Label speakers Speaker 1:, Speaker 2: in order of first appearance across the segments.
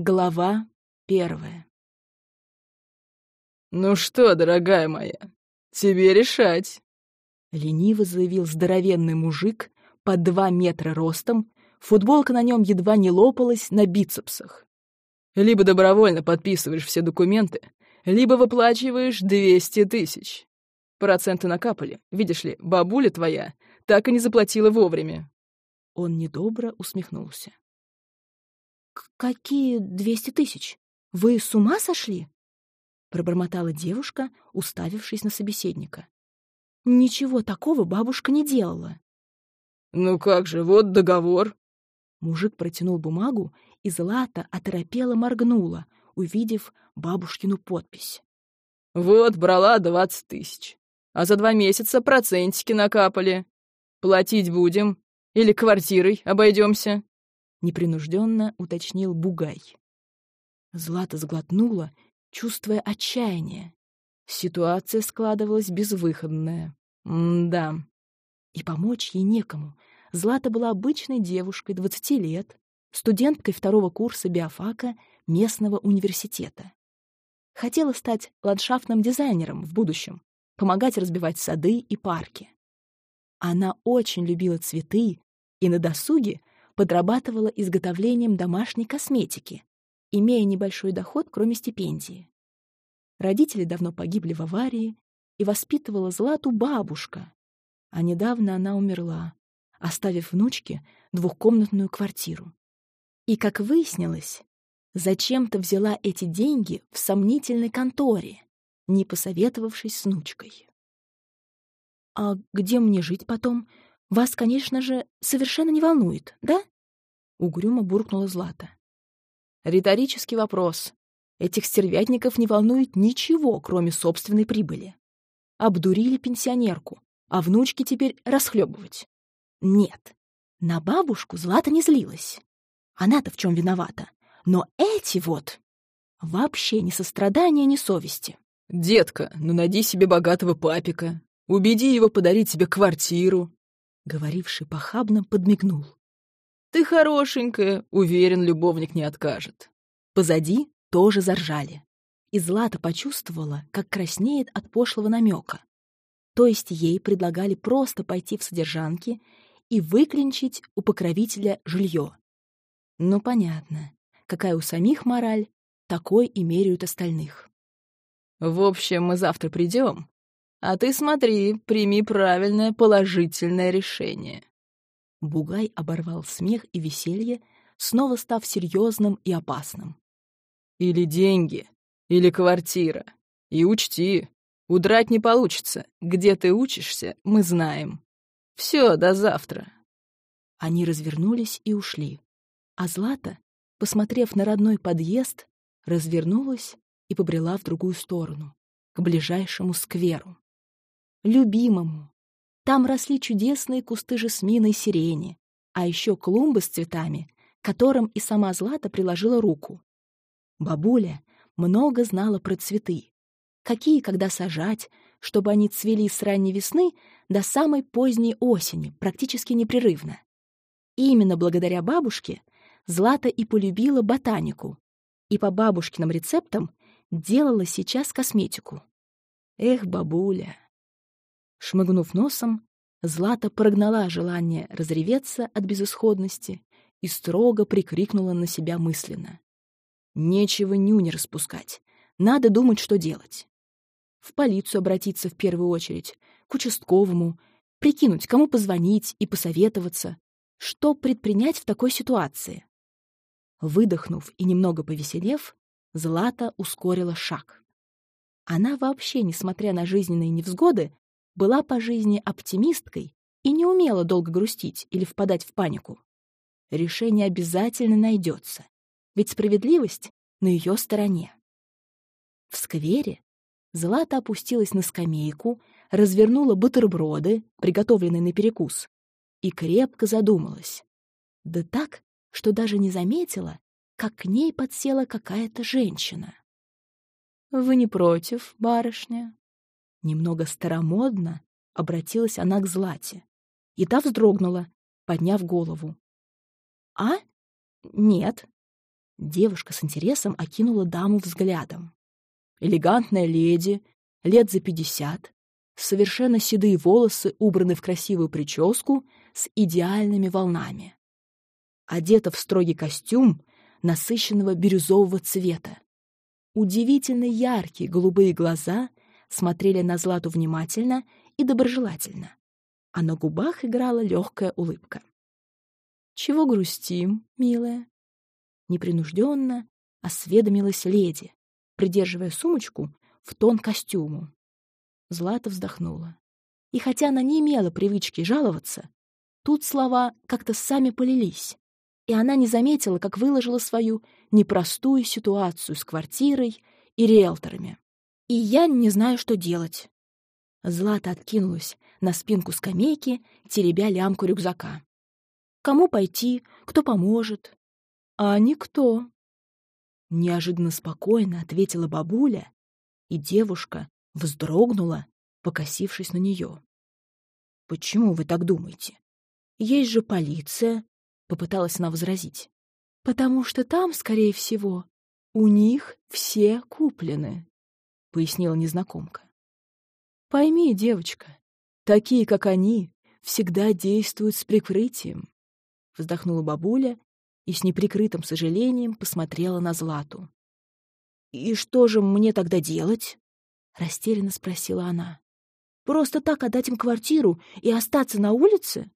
Speaker 1: Глава первая.
Speaker 2: «Ну что, дорогая моя, тебе решать», —
Speaker 1: лениво заявил здоровенный мужик под два метра ростом, футболка на нем едва не лопалась на бицепсах.
Speaker 2: «Либо добровольно подписываешь все документы, либо выплачиваешь 200 тысяч. Проценты накапали, видишь ли, бабуля твоя так и не заплатила вовремя».
Speaker 1: Он недобро усмехнулся. «Какие двести тысяч? Вы с ума сошли?» Пробормотала девушка, уставившись на собеседника. «Ничего такого бабушка не делала».
Speaker 2: «Ну как же, вот договор».
Speaker 1: Мужик протянул бумагу, и Злата оторопела моргнула, увидев бабушкину подпись.
Speaker 2: «Вот, брала двадцать тысяч. А за два месяца процентики накапали. Платить будем или квартирой обойдемся?
Speaker 1: Непринужденно уточнил Бугай. Злата сглотнула, чувствуя отчаяние. Ситуация складывалась безвыходная. М-да. И помочь ей некому. Злата была обычной девушкой, 20 лет, студенткой второго курса биофака местного университета. Хотела стать ландшафтным дизайнером в будущем, помогать разбивать сады и парки. Она очень любила цветы и на досуге подрабатывала изготовлением домашней косметики, имея небольшой доход, кроме стипендии. Родители давно погибли в аварии, и воспитывала Злату бабушка, а недавно она умерла, оставив внучке двухкомнатную квартиру. И, как выяснилось, зачем-то взяла эти деньги в сомнительной конторе, не посоветовавшись с внучкой. «А где мне жить потом?» Вас, конечно же, совершенно не волнует, да?» Угрюмо буркнула Злата.
Speaker 2: Риторический вопрос. Этих стервятников не волнует ничего, кроме собственной прибыли. Обдурили пенсионерку, а внучки теперь расхлебывать.
Speaker 1: Нет, на бабушку Злата не злилась. Она-то в чем виновата. Но эти вот... Вообще ни сострадания, ни совести.
Speaker 2: «Детка, ну найди себе богатого папика. Убеди его подарить тебе квартиру,
Speaker 1: Говоривший похабно подмигнул.
Speaker 2: «Ты хорошенькая, уверен, любовник не откажет».
Speaker 1: Позади тоже заржали. И Злата почувствовала, как краснеет от пошлого намека. То есть ей предлагали просто пойти в содержанки и выклинчить у покровителя жилье. Ну, понятно. Какая у самих мораль, такой и меряют остальных.
Speaker 2: «В общем, мы завтра придем, а ты смотри, прими правильное положительное решение.
Speaker 1: Бугай оборвал смех и веселье, снова став серьезным и опасным.
Speaker 2: Или деньги, или квартира. И учти, удрать не получится. Где ты учишься, мы знаем. Все, до завтра.
Speaker 1: Они развернулись и ушли. А Злата, посмотрев на родной подъезд, развернулась и побрела в другую сторону, к ближайшему скверу любимому. Там росли чудесные кусты жасмина и сирени, а еще клумбы с цветами, которым и сама Злата приложила руку. Бабуля много знала про цветы. Какие когда сажать, чтобы они цвели с ранней весны до самой поздней осени, практически непрерывно. И именно благодаря бабушке Злата и полюбила ботанику, и по бабушкиным рецептам делала сейчас косметику. Эх, бабуля! Шмыгнув носом, Злата прогнала желание разреветься от безысходности и строго прикрикнула на себя мысленно. Нечего нюни распускать. Надо думать, что делать. В полицию обратиться в первую очередь, к участковому, прикинуть, кому позвонить и посоветоваться, что предпринять в такой ситуации. Выдохнув и немного повеселев, Злата ускорила шаг. Она вообще, несмотря на жизненные невзгоды, была по жизни оптимисткой и не умела долго грустить или впадать в панику. Решение обязательно найдется, ведь справедливость на ее стороне. В сквере Злата опустилась на скамейку, развернула бутерброды, приготовленные на перекус, и крепко задумалась. Да так, что даже не заметила, как к ней подсела какая-то женщина. «Вы не против, барышня?» Немного старомодно обратилась она к Злате. И та вздрогнула, подняв голову. «А? Нет». Девушка с интересом окинула даму взглядом. Элегантная леди, лет за пятьдесят, совершенно седые волосы убраны в красивую прическу с идеальными волнами. Одета в строгий костюм насыщенного бирюзового цвета. Удивительно яркие голубые глаза смотрели на Злату внимательно и доброжелательно, а на губах играла легкая улыбка. «Чего грустим, милая?» Непринужденно осведомилась леди, придерживая сумочку в тон костюму. Злата вздохнула. И хотя она не имела привычки жаловаться, тут слова как-то сами полились, и она не заметила, как выложила свою непростую ситуацию с квартирой и риэлторами. И я не знаю, что делать. Злата откинулась на спинку скамейки, теребя лямку рюкзака. Кому пойти, кто поможет? А никто. Неожиданно спокойно ответила бабуля, и девушка вздрогнула, покосившись на нее. «Почему вы так думаете? Есть же полиция», — попыталась она возразить. «Потому что там, скорее всего, у них все куплены», — пояснила незнакомка. «Пойми, девочка, такие, как они, всегда действуют с прикрытием», — вздохнула бабуля и с неприкрытым сожалением посмотрела на Злату. «И что же мне тогда делать?» — растерянно спросила она. «Просто так отдать им квартиру и остаться на улице?»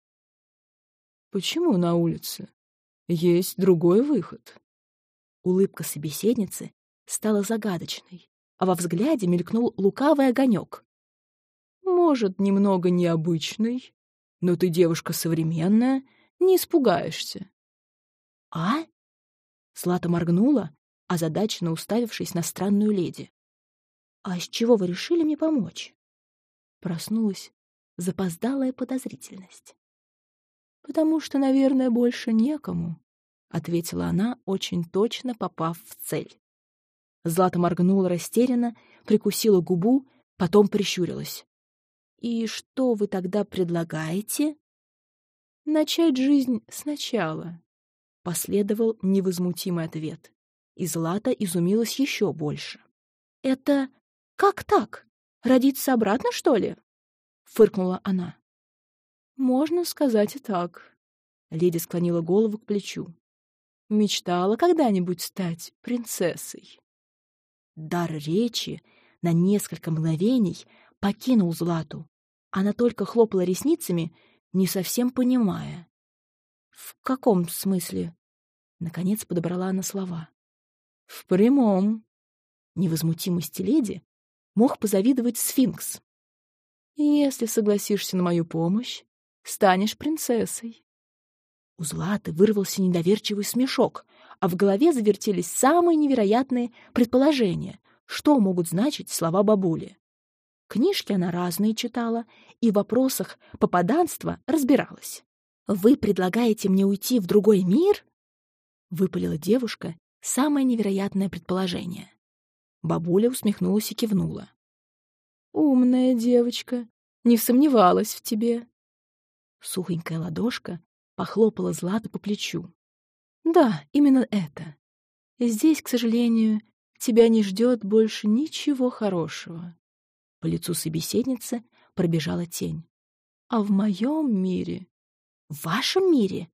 Speaker 1: «Почему на улице? Есть другой выход». Улыбка собеседницы стала загадочной, а во взгляде мелькнул лукавый огонек. «Может, немного необычный, но ты девушка современная, не испугаешься». «А?» Слата моргнула, озадаченно уставившись на странную леди. «А с чего вы решили мне помочь?» Проснулась запоздалая подозрительность. «Потому что, наверное, больше некому», — ответила она, очень точно попав в цель. Злата моргнула растерянно, прикусила губу, потом прищурилась. «И что вы тогда предлагаете?» «Начать жизнь сначала», — последовал невозмутимый ответ. И Злата изумилась еще больше. «Это «Как так? Родиться обратно, что ли?» — фыркнула она. «Можно сказать и так», — леди склонила голову к плечу. «Мечтала когда-нибудь стать принцессой». Дар речи на несколько мгновений покинул Злату. Она только хлопала ресницами, не совсем понимая. «В каком смысле?» Наконец подобрала она слова. «В прямом». Невозмутимости леди мог позавидовать сфинкс. «Если согласишься на мою помощь, станешь принцессой». У Златы вырвался недоверчивый смешок, а в голове завертелись самые невероятные предположения, что могут значить слова бабули. Книжки она разные читала и в вопросах попаданства разбиралась. «Вы предлагаете мне уйти в другой мир?» — выпалила девушка самое невероятное предположение. Бабуля усмехнулась и кивнула. «Умная девочка, не сомневалась в тебе». Сухонькая ладошка похлопала Злату по плечу. «Да, именно это. Здесь, к сожалению, тебя не ждет больше ничего хорошего». По лицу собеседницы пробежала тень. «А в моем мире...» «В вашем мире?»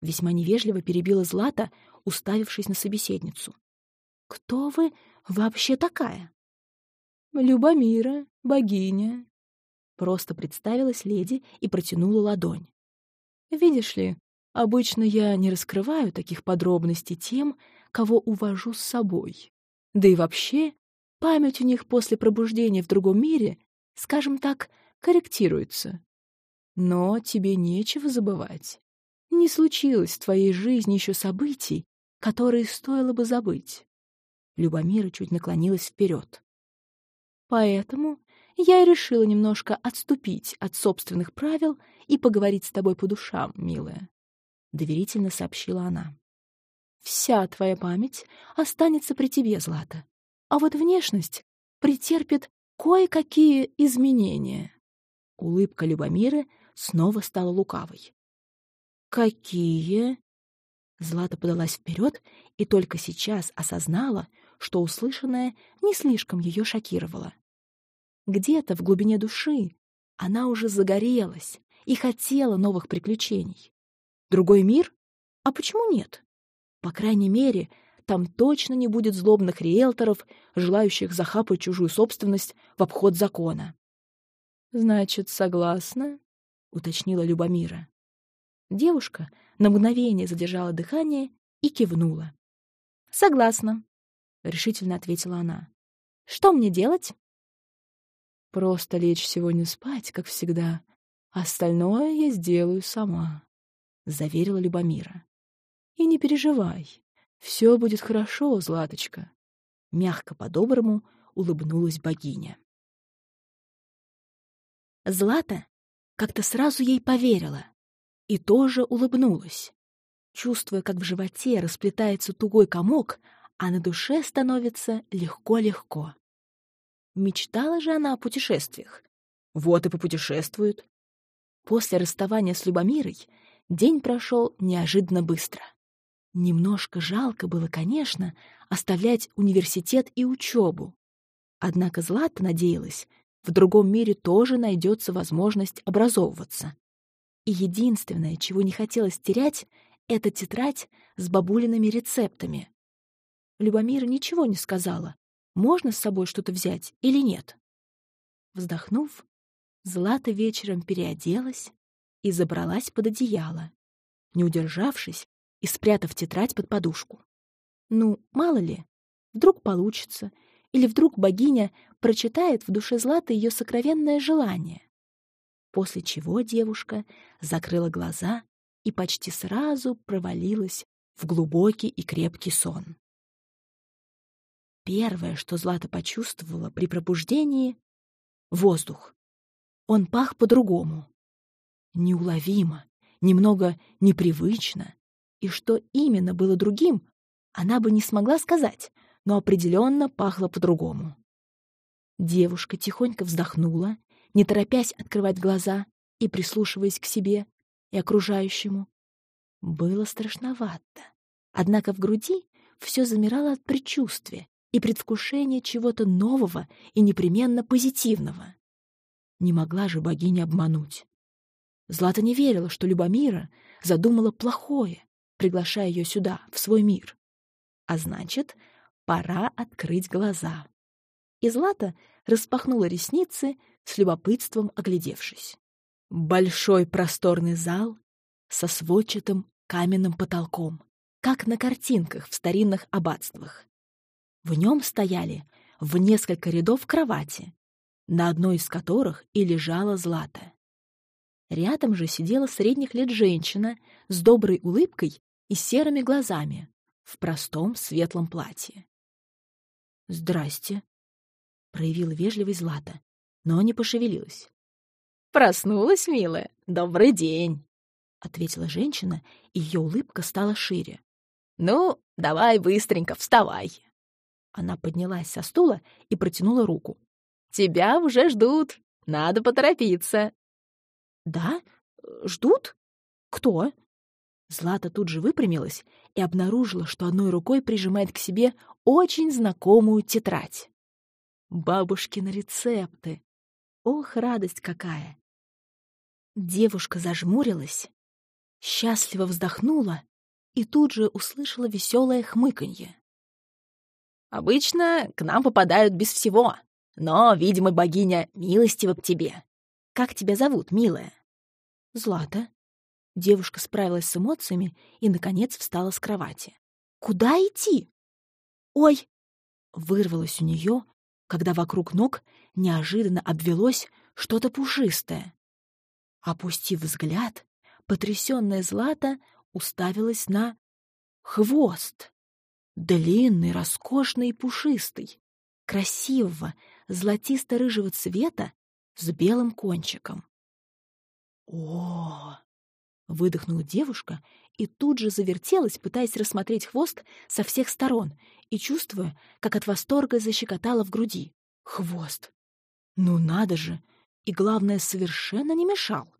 Speaker 1: Весьма невежливо перебила Злата, уставившись на собеседницу. «Кто вы вообще такая?» «Любомира, богиня», — просто представилась леди и протянула ладонь. «Видишь ли, обычно я не раскрываю таких подробностей тем, кого увожу с собой. Да и вообще, память у них после пробуждения в другом мире, скажем так, корректируется. Но тебе нечего забывать. Не случилось в твоей жизни еще событий, которые стоило бы забыть. Любомира чуть наклонилась вперед. «Поэтому я и решила немножко отступить от собственных правил и поговорить с тобой по душам, милая», — доверительно сообщила она. «Вся твоя память останется при тебе, Злата, а вот внешность претерпит кое-какие изменения». Улыбка Любомиры снова стала лукавой. «Какие?» Злата подалась вперед и только сейчас осознала, что услышанное не слишком ее шокировало. Где-то в глубине души она уже загорелась и хотела новых приключений. Другой мир? А почему нет? По крайней мере, там точно не будет злобных риэлторов, желающих захапать чужую собственность в обход закона.
Speaker 2: «Значит, согласна?» — уточнила Любомира.
Speaker 1: Девушка на мгновение задержала дыхание и кивнула. «Согласна», — решительно ответила она. «Что мне делать?»
Speaker 2: «Просто лечь сегодня спать, как всегда. Остальное я сделаю сама», — заверила Любомира. «И не переживай, все будет хорошо, Златочка», — мягко по-доброму улыбнулась богиня.
Speaker 1: Злата как-то сразу ей поверила и тоже улыбнулась, чувствуя, как в животе расплетается тугой комок, а на душе становится легко-легко. Мечтала же она о путешествиях. Вот и попутешествует. После расставания с Любомирой день прошел неожиданно быстро. Немножко жалко было, конечно, оставлять университет и учебу. Однако Злата надеялась, в другом мире тоже найдется возможность образовываться. И единственное, чего не хотелось терять, это тетрадь с бабулиными рецептами. Любомира ничего не сказала, можно с собой что-то взять или нет. Вздохнув, Злата вечером переоделась и забралась под одеяло, не удержавшись и спрятав тетрадь под подушку. Ну, мало ли, вдруг получится, или вдруг богиня прочитает в душе Златы ее сокровенное желание. После чего девушка закрыла глаза и почти сразу провалилась в глубокий и крепкий сон. Первое, что Злата почувствовала при пробуждении — воздух. Он пах по-другому. Неуловимо, немного непривычно. И что именно было другим, она бы не смогла сказать, но определенно пахло по-другому. Девушка тихонько вздохнула, не торопясь открывать глаза и прислушиваясь к себе и окружающему. Было страшновато. Однако в груди все замирало от предчувствия и предвкушения чего-то нового и непременно позитивного. Не могла же богиня обмануть. Злата не верила, что Любомира задумала плохое, приглашая ее сюда, в свой мир. А значит, пора открыть глаза. И Злата распахнула ресницы, с любопытством оглядевшись. Большой просторный зал со сводчатым каменным потолком, как на картинках в старинных аббатствах. В нем стояли в несколько рядов кровати, на одной из которых и лежала Злата. Рядом же сидела средних лет женщина с доброй улыбкой и серыми глазами в простом светлом платье. «Здрасте», — проявила вежливость Злата, но не пошевелилась.
Speaker 2: «Проснулась, милая? Добрый день!»
Speaker 1: — ответила женщина, и ее улыбка стала шире.
Speaker 2: «Ну, давай быстренько, вставай!»
Speaker 1: Она поднялась со стула и протянула руку.
Speaker 2: «Тебя уже ждут, надо поторопиться!»
Speaker 1: «Да? Ждут? Кто?» Злата тут же выпрямилась и обнаружила, что одной рукой прижимает к себе очень знакомую тетрадь. Бабушкины рецепты. Ох, радость какая! Девушка зажмурилась, счастливо вздохнула и тут же услышала веселое хмыканье.
Speaker 2: «Обычно к нам попадают без всего, но, видимо, богиня милостива к тебе. Как тебя зовут, милая?»
Speaker 1: «Злата», Девушка справилась с эмоциями и, наконец, встала с кровати. «Куда идти?» «Ой!» — вырвалось у нее, когда вокруг ног неожиданно обвелось что-то пушистое. Опустив взгляд, потрясённая Злата уставилась на хвост. Длинный, роскошный и пушистый, красивого, золотисто-рыжего цвета с белым кончиком. О, Выдохнула девушка и тут же завертелась, пытаясь рассмотреть хвост со всех сторон и чувствуя, как от восторга защекотала в груди. Хвост! Ну надо же! И, главное, совершенно не мешал.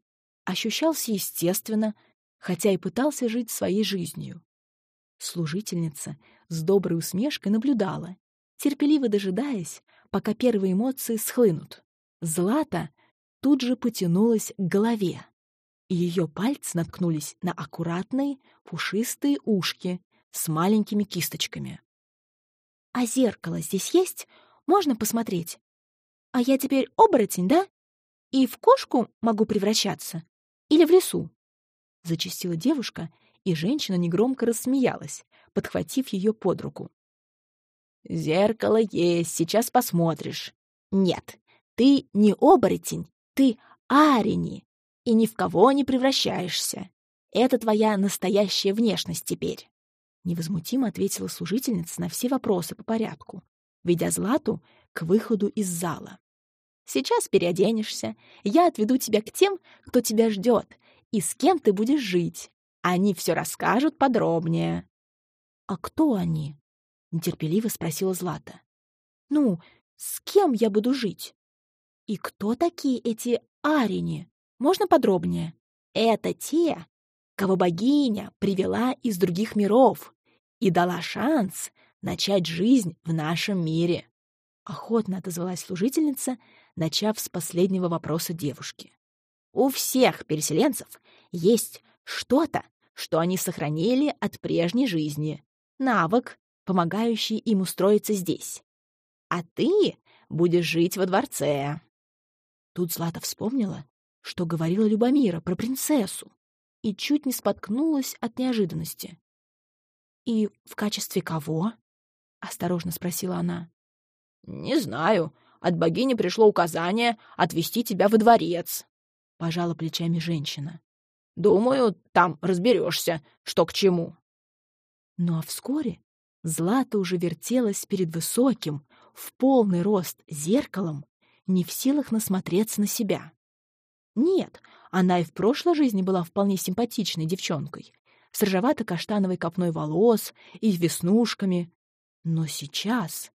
Speaker 1: Ощущался естественно, хотя и пытался жить своей жизнью. Служительница с доброй усмешкой наблюдала, терпеливо дожидаясь, пока первые эмоции схлынут. Злата тут же потянулась к голове, ее пальцы наткнулись на аккуратные пушистые ушки с маленькими кисточками. «А зеркало здесь есть? Можно посмотреть? А я теперь оборотень, да? И в кошку могу превращаться? Или в лесу?» Зачастила девушка, и женщина негромко рассмеялась, подхватив ее под руку. «Зеркало есть, сейчас посмотришь. Нет, ты не оборотень, ты арени, и ни в кого не превращаешься. Это твоя настоящая внешность теперь». Невозмутимо ответила служительница на все вопросы по порядку, ведя Злату к выходу из зала. «Сейчас переоденешься, я отведу тебя к тем, кто тебя ждет, и с кем ты будешь жить. Они все расскажут подробнее». «А кто они?» — нетерпеливо спросила Злата. «Ну, с кем я буду жить? И кто такие эти арени? Можно подробнее?» «Это те, кого богиня привела из других миров и дала шанс начать жизнь в нашем мире», — охотно отозвалась служительница, начав с последнего вопроса девушки. «У всех переселенцев есть что-то, что они сохранили от прежней жизни, навык, помогающий им устроиться здесь. А ты будешь жить во дворце. Тут Злата вспомнила, что говорила Любомира про принцессу, и чуть не споткнулась от неожиданности. «И в качестве кого?» — осторожно спросила она. «Не знаю. От богини пришло указание отвезти тебя во дворец», — пожала плечами женщина. «Думаю, там разберешься, что к чему». Ну а вскоре Злата уже вертелась перед высоким, в полный рост зеркалом, не в силах насмотреться на себя. Нет, она и в прошлой жизни была вполне симпатичной девчонкой, с рыжевато-каштановой копной волос и веснушками. Но сейчас...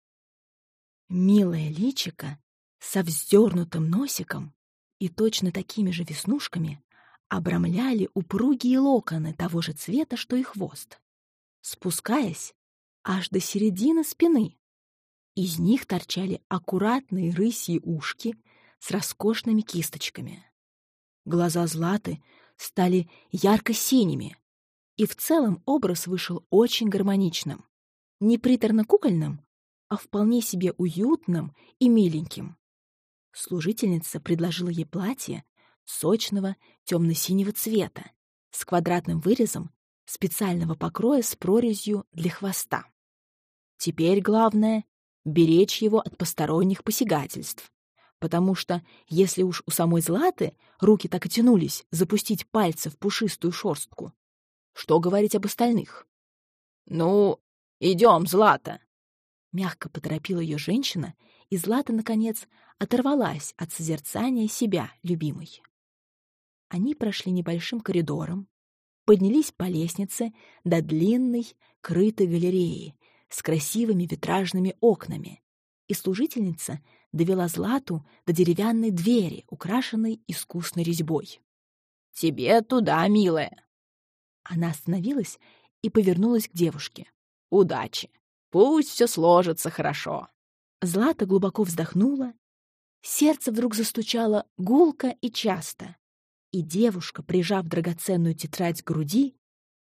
Speaker 1: Милая личика со вздернутым носиком и точно такими же веснушками обрамляли упругие локоны того же цвета, что и хвост. Спускаясь, аж до середины спины. Из них торчали аккуратные рысьи ушки с роскошными кисточками. Глаза Златы стали ярко-синими, и в целом образ вышел очень гармоничным. Не приторно-кукольным, а вполне себе уютным и миленьким. Служительница предложила ей платье сочного темно-синего цвета с квадратным вырезом специального покроя с прорезью для хвоста. Теперь главное — беречь его от посторонних посягательств. Потому что если уж у самой Златы руки так и тянулись запустить пальцы в пушистую шорстку, что говорить об остальных? «Ну, идем, Злата!» Мягко поторопила ее женщина, и Злата, наконец, оторвалась от созерцания себя, любимой. Они прошли небольшим коридором, поднялись по лестнице до длинной, крытой галереи, с красивыми витражными окнами, и служительница довела Злату до деревянной двери, украшенной искусной резьбой. «Тебе туда, милая!» Она остановилась и повернулась к девушке. «Удачи! Пусть все сложится хорошо!» Злата глубоко вздохнула. Сердце вдруг застучало гулко и часто, и девушка, прижав драгоценную тетрадь к груди,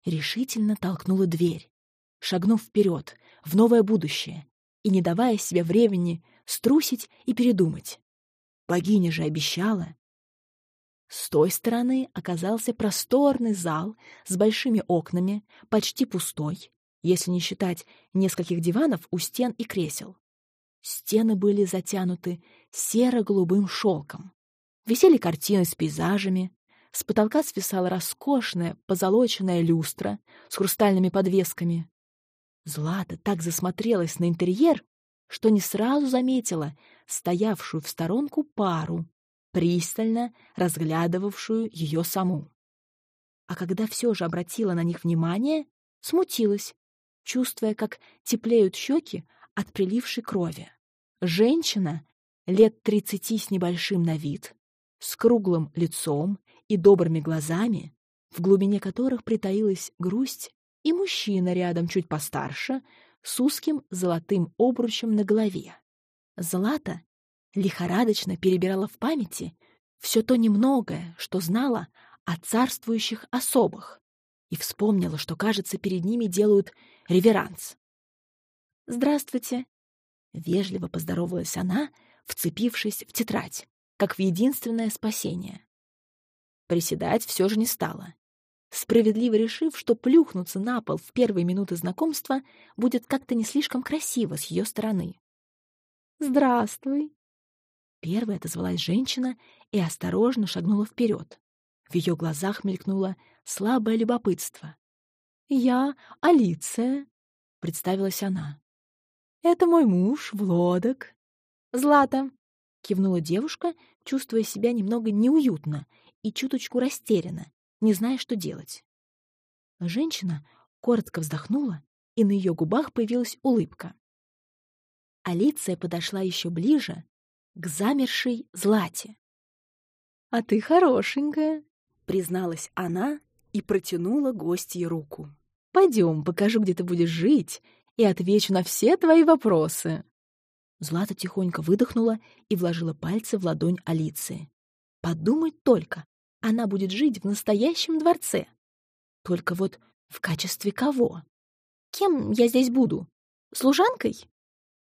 Speaker 1: решительно толкнула дверь, шагнув вперед, в новое будущее и не давая себе времени струсить и передумать. Богиня же обещала. С той стороны оказался просторный зал с большими окнами, почти пустой, если не считать нескольких диванов у стен и кресел. Стены были затянуты серо-голубым шелком. Висели картины с пейзажами, с потолка свисала роскошная позолоченная люстра с хрустальными подвесками. Злата так засмотрелась на интерьер, что не сразу заметила стоявшую в сторонку пару, пристально разглядывавшую ее саму. А когда все же обратила на них внимание, смутилась, чувствуя, как теплеют щеки от прилившей крови. Женщина, лет тридцати с небольшим на вид, с круглым лицом и добрыми глазами, в глубине которых притаилась грусть и мужчина рядом чуть постарше, с узким золотым обручем на голове. Злата лихорадочно перебирала в памяти все то немногое, что знала о царствующих особых, и вспомнила, что, кажется, перед ними делают реверанс. «Здравствуйте!» — вежливо поздоровалась она, вцепившись в тетрадь, как в единственное спасение. Приседать все же не стала, справедливо решив, что плюхнуться на пол в первые минуты знакомства будет как-то не слишком красиво с ее стороны. «Здравствуй!» Первая отозвалась женщина и осторожно шагнула вперед. В ее глазах мелькнуло слабое любопытство. «Я Алиция», — представилась она. «Это мой муж, Влодок». «Злата», — кивнула девушка, чувствуя себя немного неуютно и чуточку растерянно, не зная, что делать. Женщина коротко вздохнула, и на ее губах появилась улыбка. Алиция подошла еще ближе, к замершей Злате. «А ты хорошенькая», — призналась она и протянула гостье руку. «Пойдем, покажу, где ты будешь жить, и отвечу на все твои вопросы». Злата тихонько выдохнула и вложила пальцы в ладонь Алиции. Подумать только, она будет жить в настоящем дворце. Только вот в качестве кого? Кем я здесь буду? Служанкой?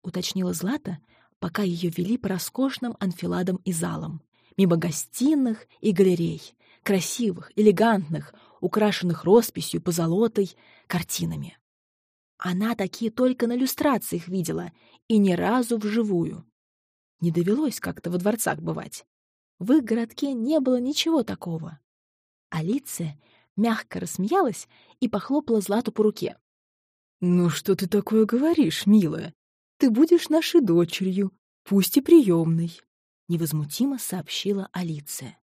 Speaker 1: Уточнила Злата, пока ее вели по роскошным анфиладам и залам, мимо гостиных и галерей, красивых, элегантных, украшенных росписью, позолотой, картинами. Она такие только на иллюстрациях видела и ни разу вживую. Не довелось как-то во дворцах бывать. В их городке не было ничего такого. Алиция мягко рассмеялась и похлопала Злату по руке. «Ну что ты такое говоришь, милая? Ты будешь нашей дочерью, пусть и приемной», — невозмутимо сообщила Алиция.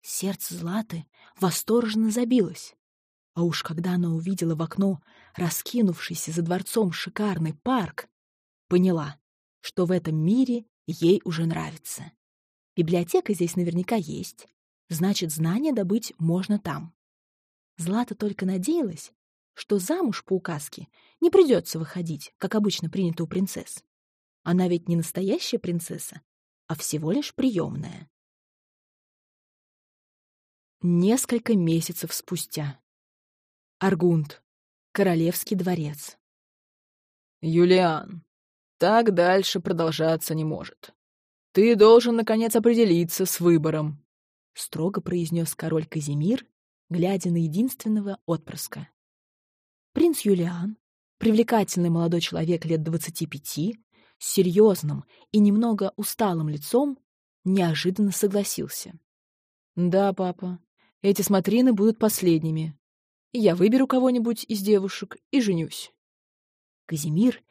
Speaker 1: Сердце Златы восторженно забилось. А уж когда она увидела в окно раскинувшийся за дворцом шикарный парк, поняла, что в этом мире ей уже нравится. Библиотека здесь наверняка есть, значит, знания добыть можно там. Злата только надеялась, что замуж по указке не придется выходить, как обычно принято у принцесс. Она ведь не настоящая принцесса, а всего лишь приемная. Несколько месяцев спустя. Аргунд. Королевский дворец.
Speaker 3: «Юлиан, так дальше продолжаться не может. Ты должен, наконец, определиться с выбором», — строго произнес король Казимир, глядя на единственного отпрыска.
Speaker 1: Принц Юлиан, привлекательный молодой человек лет двадцати пяти, с серьезным и немного усталым лицом, неожиданно согласился.
Speaker 3: «Да, папа, эти смотрины будут последними. Я выберу кого-нибудь из девушек и женюсь».
Speaker 1: Казимир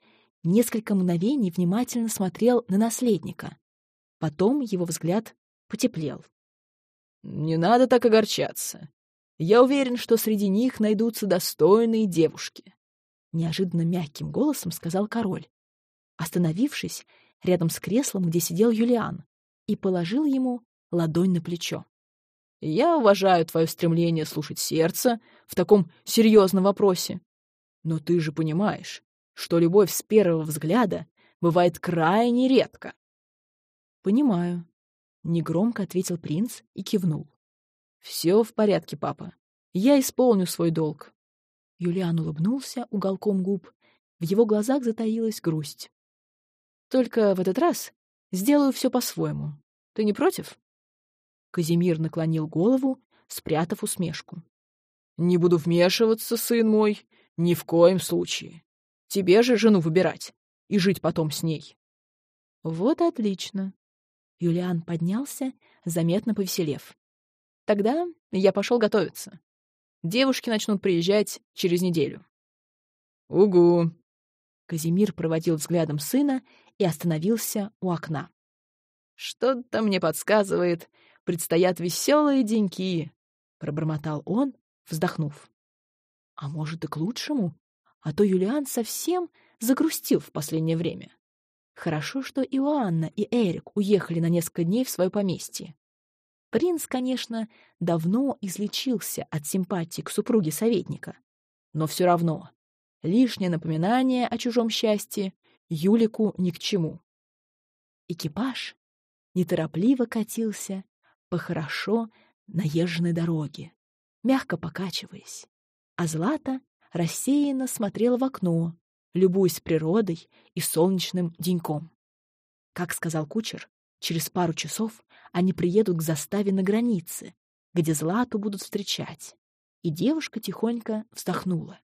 Speaker 1: несколько мгновений внимательно смотрел на наследника, Потом его взгляд потеплел.
Speaker 3: «Не надо так огорчаться. Я уверен, что среди них найдутся достойные девушки», — неожиданно мягким голосом сказал король, остановившись рядом с креслом, где сидел Юлиан, и положил ему ладонь на плечо. «Я уважаю твое стремление слушать сердце в таком серьезном вопросе. Но ты же понимаешь, что любовь с первого взгляда бывает крайне редко.
Speaker 1: «Понимаю», — негромко ответил принц и кивнул.
Speaker 3: «Все в порядке, папа. Я исполню свой долг».
Speaker 1: Юлиан улыбнулся уголком губ. В его глазах затаилась грусть.
Speaker 3: «Только в этот раз сделаю все по-своему. Ты не против?»
Speaker 1: Казимир наклонил голову, спрятав усмешку.
Speaker 3: «Не буду вмешиваться, сын мой, ни в коем случае. Тебе же жену выбирать и жить потом с ней».
Speaker 1: «Вот отлично», Юлиан поднялся, заметно повеселев. «Тогда я пошел готовиться. Девушки начнут приезжать через неделю».
Speaker 3: «Угу!»
Speaker 1: Казимир проводил взглядом сына и остановился у окна.
Speaker 3: «Что-то мне подсказывает, предстоят веселые деньки», — пробормотал он, вздохнув.
Speaker 1: «А может, и к лучшему? А то Юлиан совсем загрустил в последнее время». Хорошо, что Иоанна и Эрик уехали на несколько дней в свое поместье. Принц, конечно, давно излечился от симпатии к супруге советника,
Speaker 3: Но все равно, лишнее напоминание о чужом счастье Юлику ни к чему.
Speaker 1: Экипаж неторопливо катился по хорошо наезженной дороге, мягко покачиваясь, а Злата рассеянно смотрела в окно, любуясь природой и солнечным деньком. Как сказал кучер, через пару часов они приедут к заставе на границе, где Злату будут встречать. И девушка тихонько вздохнула.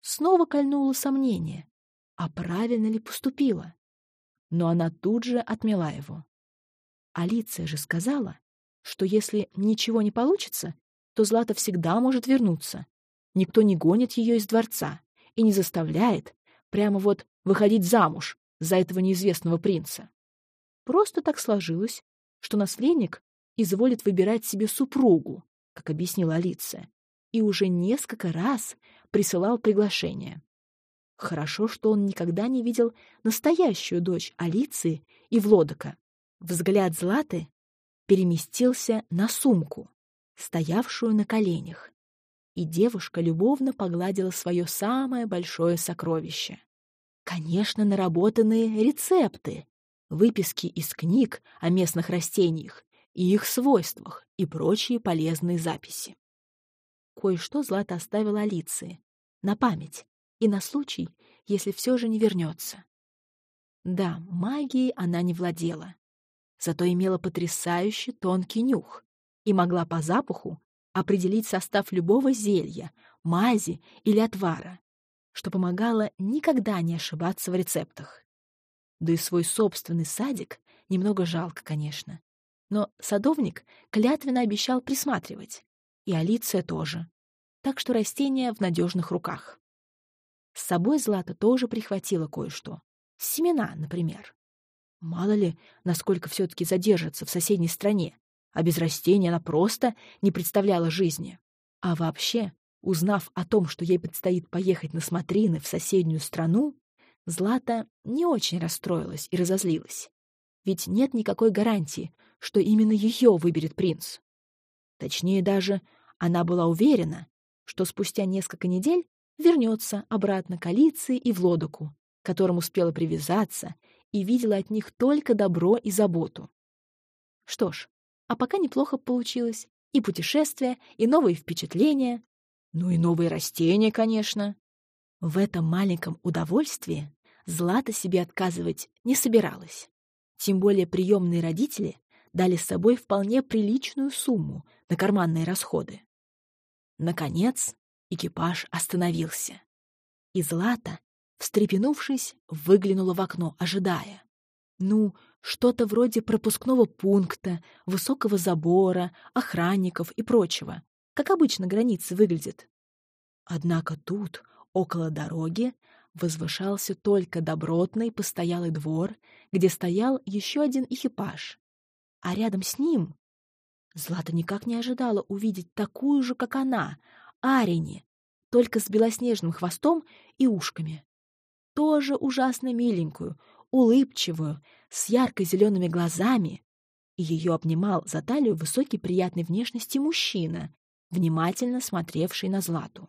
Speaker 1: Снова кольнуло сомнение, а правильно ли поступила? Но она тут же отмела его. Алиция же сказала, что если ничего не получится, то Злата всегда может вернуться. Никто не гонит ее из дворца и не заставляет прямо вот выходить замуж за этого неизвестного принца. Просто так сложилось, что наследник изволит выбирать себе супругу, как объяснила Алиция, и уже несколько раз присылал приглашение. Хорошо, что он никогда не видел настоящую дочь Алиции и Влодока. Взгляд Златы переместился на сумку, стоявшую на коленях, и девушка любовно погладила свое самое большое сокровище. Конечно, наработанные рецепты, выписки из книг о местных растениях и их свойствах и прочие полезные записи. Кое-что Злата оставила Алиции, на память и на случай, если все же не вернется. Да, магией она не владела, зато имела потрясающе тонкий нюх и могла по запаху определить состав любого зелья, мази или отвара, что помогало никогда не ошибаться в рецептах. Да и свой собственный садик немного жалко, конечно. Но садовник клятвенно обещал присматривать. И Алиция тоже. Так что растения в надежных руках. С собой Злата тоже прихватила кое-что. Семена, например. Мало ли, насколько все-таки задержится в соседней стране, а без растений она просто не представляла жизни. А вообще, узнав о том, что ей предстоит поехать на смотрины в соседнюю страну, Злата не очень расстроилась и разозлилась. Ведь нет никакой гарантии, что именно ее выберет принц. Точнее даже, она была уверена, что спустя несколько недель вернется обратно к Алиции и Влодоку, к которым успела привязаться и видела от них только добро и заботу. Что ж, а пока неплохо получилось. И путешествия, и новые впечатления. Ну и новые растения, конечно. В этом маленьком удовольствии Злата себе отказывать не собиралась. Тем более приемные родители дали с собой вполне приличную сумму на карманные расходы. Наконец, экипаж остановился. И Злата, встрепенувшись, выглянула в окно, ожидая. Ну, что-то вроде пропускного пункта, высокого забора, охранников и прочего, как обычно границы выглядят. Однако тут, около дороги, возвышался только добротный постоялый двор, где стоял еще один экипаж. А рядом с ним Злата никак не ожидала увидеть такую же, как она, Арени, только с белоснежным хвостом и ушками. Тоже ужасно миленькую, улыбчивую, с ярко-зелеными глазами, и ее обнимал за талию высокий приятной внешности мужчина, внимательно смотревший на Злату.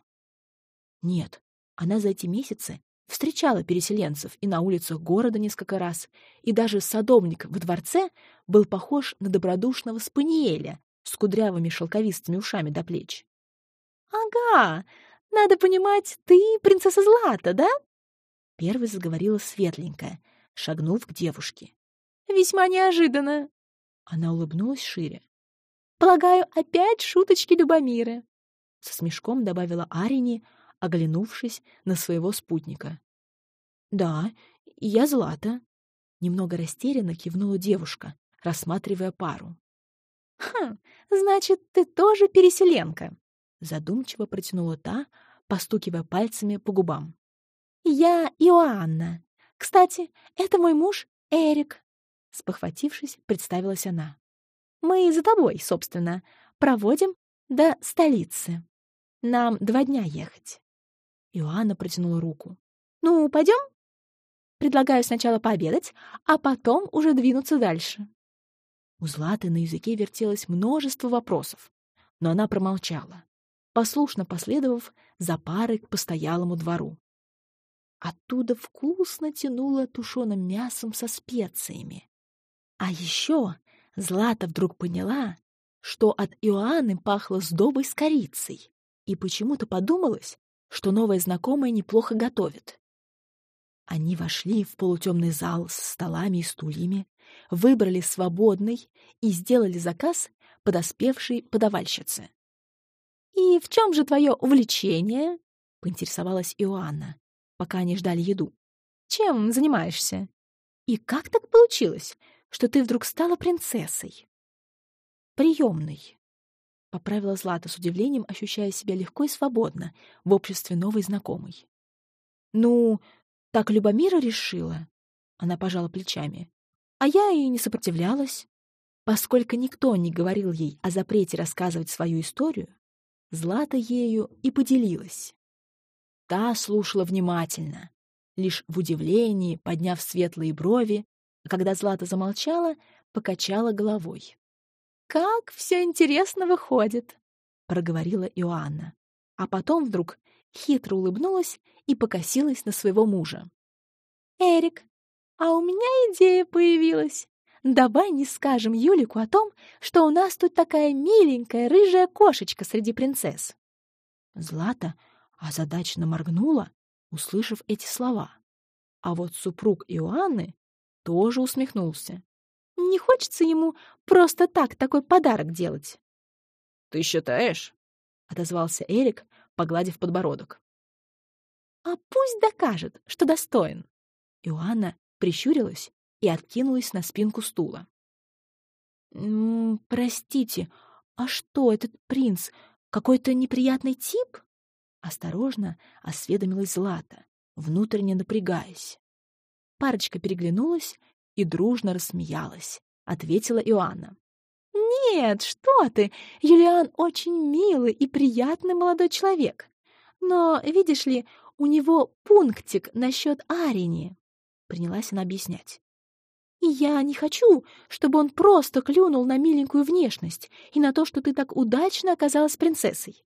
Speaker 1: Нет, она за эти месяцы встречала переселенцев и на улицах города несколько раз, и даже садовник во дворце был похож на добродушного спаниеля с кудрявыми шелковистыми ушами до плеч. «Ага, надо понимать, ты принцесса Злата, да?» Первой заговорила светленькая, шагнув к девушке. «Весьма неожиданно!» Она улыбнулась шире. «Полагаю, опять шуточки Любомиры!» Со смешком добавила Арини, оглянувшись на своего спутника. «Да, я Злата», — немного растерянно кивнула девушка, рассматривая пару. «Хм, значит, ты тоже переселенка», — задумчиво протянула та, постукивая пальцами по губам. «Я Иоанна. Кстати, это мой муж Эрик», — спохватившись, представилась она. «Мы за тобой, собственно, проводим до столицы. Нам два дня ехать». Иоанна протянула руку. «Ну, пойдем?» «Предлагаю сначала пообедать, а потом уже двинуться дальше». У Златы на языке вертелось множество вопросов, но она промолчала. послушно последовав за парой к постоялому двору. Оттуда вкусно тянуло тушеным мясом со специями. А еще Злата вдруг поняла, что от Иоанны пахло сдобой с корицей, и почему-то подумалось, что новая знакомая неплохо готовит. Они вошли в полутемный зал с столами и стульями, выбрали свободный и сделали заказ подоспевшей подавальщице. «И в чем же твое увлечение?» — поинтересовалась Иоанна, пока они ждали еду. «Чем занимаешься? И как так получилось, что ты вдруг стала принцессой?» «Приемной», — поправила Злата с удивлением, ощущая себя легко и свободно в обществе новой знакомой. «Ну, так Любомира решила?» Она пожала плечами. «А я и не сопротивлялась. Поскольку никто не говорил ей о запрете рассказывать свою историю, Злата ею и поделилась. Та слушала внимательно, лишь в удивлении, подняв светлые брови, а когда Злата замолчала, покачала головой. «Как все интересно выходит!» — проговорила Иоанна. А потом вдруг хитро улыбнулась и покосилась на своего мужа. «Эрик, а у меня идея появилась. Давай не скажем Юлику о том, что у нас тут такая миленькая рыжая кошечка среди принцесс. Злата озадаченно моргнула, услышав эти слова. А вот супруг Иоанны тоже усмехнулся. Не хочется ему просто так такой подарок делать.
Speaker 3: «Ты считаешь?» — отозвался Эрик, погладив подбородок.
Speaker 1: «А пусть докажет, что достоин». Иоанна прищурилась и откинулась на спинку стула. «М -м, «Простите, а что, этот принц какой-то неприятный тип?» Осторожно осведомилась Злата, внутренне напрягаясь. Парочка переглянулась и дружно рассмеялась, ответила Иоанна. «Нет, что ты! Юлиан очень милый и приятный молодой человек. Но, видишь ли, у него пунктик насчет Арини», — принялась она объяснять. И я не хочу, чтобы он просто клюнул на миленькую внешность и на то, что ты так удачно оказалась принцессой.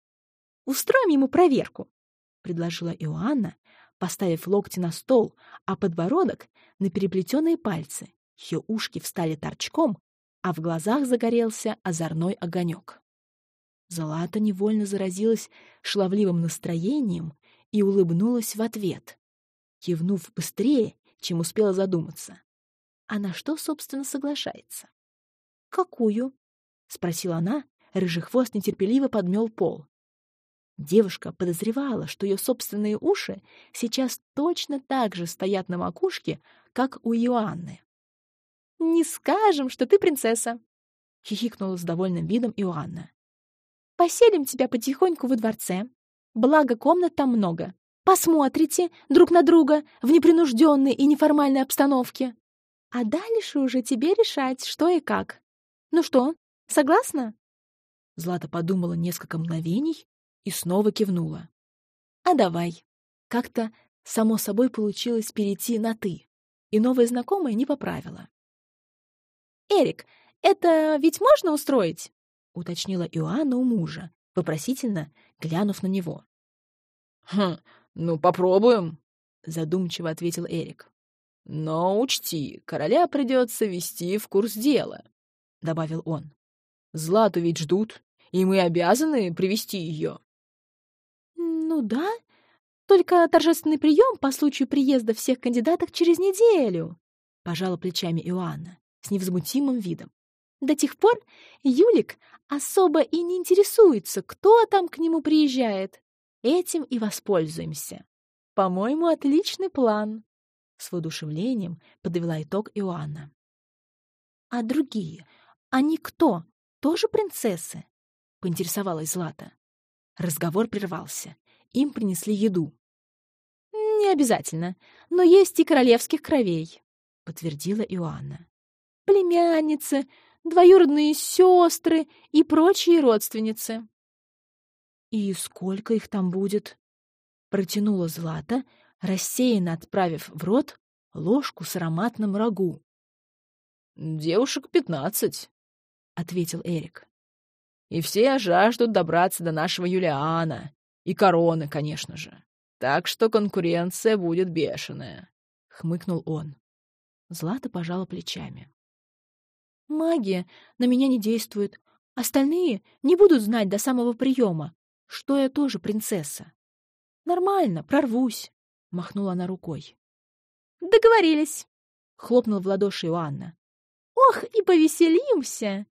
Speaker 1: Устроим ему проверку, — предложила Иоанна, поставив локти на стол, а подбородок — на переплетенные пальцы. Ее ушки встали торчком, а в глазах загорелся озорной огонек. Злата невольно заразилась шлавливым настроением и улыбнулась в ответ, кивнув быстрее, чем успела задуматься. А на что, собственно, соглашается? «Какую?» — спросила она. Рыжий хвост нетерпеливо подмел пол. Девушка подозревала, что ее собственные уши сейчас точно так же стоят на макушке, как у Иоанны. «Не скажем, что ты принцесса!» — хихикнула с довольным видом Иоанна. «Поселим тебя потихоньку во дворце. Благо, комнат там много. Посмотрите друг на друга в непринужденной и неформальной обстановке. А дальше уже тебе решать, что и как. Ну что, согласна?» Злата подумала несколько мгновений и снова кивнула. «А давай». Как-то само собой получилось перейти на «ты», и новая знакомая не поправила. «Эрик, это ведь можно устроить?» — уточнила Иоанна у мужа, вопросительно глянув на него.
Speaker 3: «Хм, ну попробуем», — задумчиво ответил Эрик. Но учти, короля придется вести в курс дела, — добавил он. Злату ведь ждут, и мы обязаны привести ее.
Speaker 1: Ну да, только торжественный прием по случаю приезда всех кандидаток через неделю, — пожала плечами Иоанна с невозмутимым видом. До тех пор Юлик особо и не интересуется, кто там к нему приезжает. Этим и воспользуемся. По-моему, отличный план. С воодушевлением подвела итог Иоанна. «А другие? Они кто? Тоже принцессы?» — поинтересовалась Злата. Разговор прервался. Им принесли еду. «Не обязательно, но есть и королевских кровей», — подтвердила Иоанна. «Племянницы, двоюродные сестры и прочие родственницы». «И сколько их там будет?» — протянула Злата, рассеянно отправив в рот ложку с ароматным рагу.
Speaker 3: «Девушек пятнадцать», —
Speaker 1: ответил Эрик.
Speaker 3: И все жаждут добраться до нашего Юлиана. И короны, конечно же. Так что конкуренция будет бешеная», — хмыкнул он.
Speaker 1: Злата пожала плечами. «Магия на меня не действует. Остальные не будут знать до самого приема, что я тоже принцесса. Нормально, прорвусь», — махнула она рукой.
Speaker 2: «Договорились», —
Speaker 1: хлопнул в ладоши Иоанна.
Speaker 2: «Ох, и повеселимся!»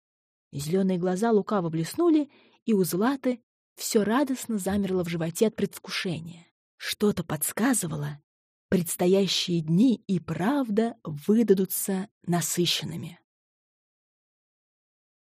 Speaker 1: Зеленые глаза лукаво блеснули, и у Златы все радостно замерло в животе от предвкушения. Что-то подсказывало, предстоящие дни и правда выдадутся насыщенными.